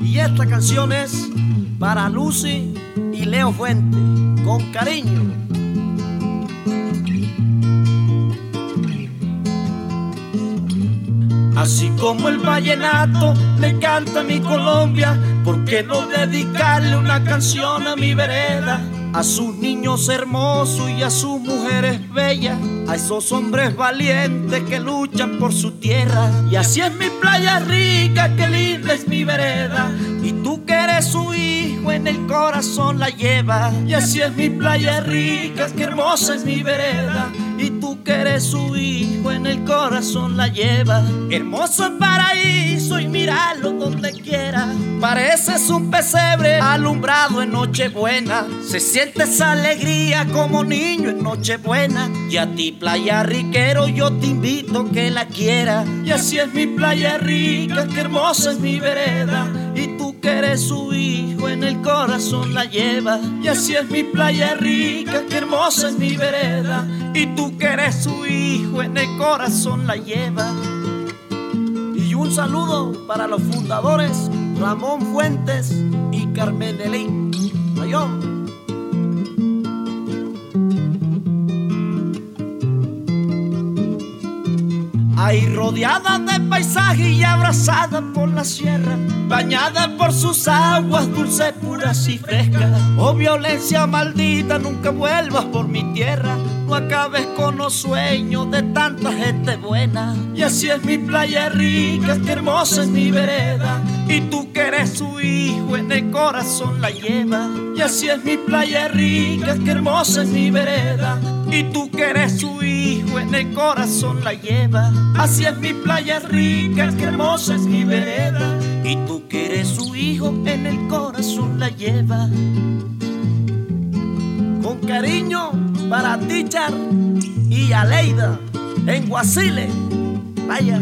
Y esta canción es para Lucy y Leo Fuente, con cariño. Así como el vallenato le canta a mi Colombia, ¿por qué no dedicarle una canción a mi vereda? A sus niños hermosos y a sus mujeres bellas, a esos hombres valientes que luchan por su tierra. Y así es mi playa rica, que linda es mi vereda. Y tú que eres su hijo, en el corazón la lleva. Y así es mi playa rica, que hermosa es mi vereda. Que eres su hijo, en el corazón la lleva. Hermoso el paraíso y míralo donde quiera. Pareces un pesebre alumbrado en Nochebuena. Se siente esa alegría como niño en Nochebuena. Y a ti, playa riquero, yo te invito que la quiera. Y así es mi playa rica, que hermosa es mi vereda. Y tú que eres su hijo, en el corazón la lleva. Y así es mi playa rica, que hermosa es mi vereda. Y tú que eres su hijo, en el corazón la lleva. Y un saludo para los fundadores Ramón Fuentes y Carmen Elín. Ayón. Ahí rodeada de paisaje y abrazada por la sierra, bañada por sus aguas dulces, puras y frescas. Oh violencia maldita, nunca vuelvas por mi tierra, no acabes con los sueños de tanta gente buena. Y así es mi playa rica, que hermosa es mi vereda, y tú que eres su hijo en el corazón la lleva. Y así es mi playa rica, que hermosa es mi vereda, y tú que eres su hijo en el corazón la lleva. Así es mi playa rica, que hermosa es mi vereda. Y tú que eres su hijo en el corazón la lleva. Con cariño para Tichar y Aleida en Guasile. Vaya.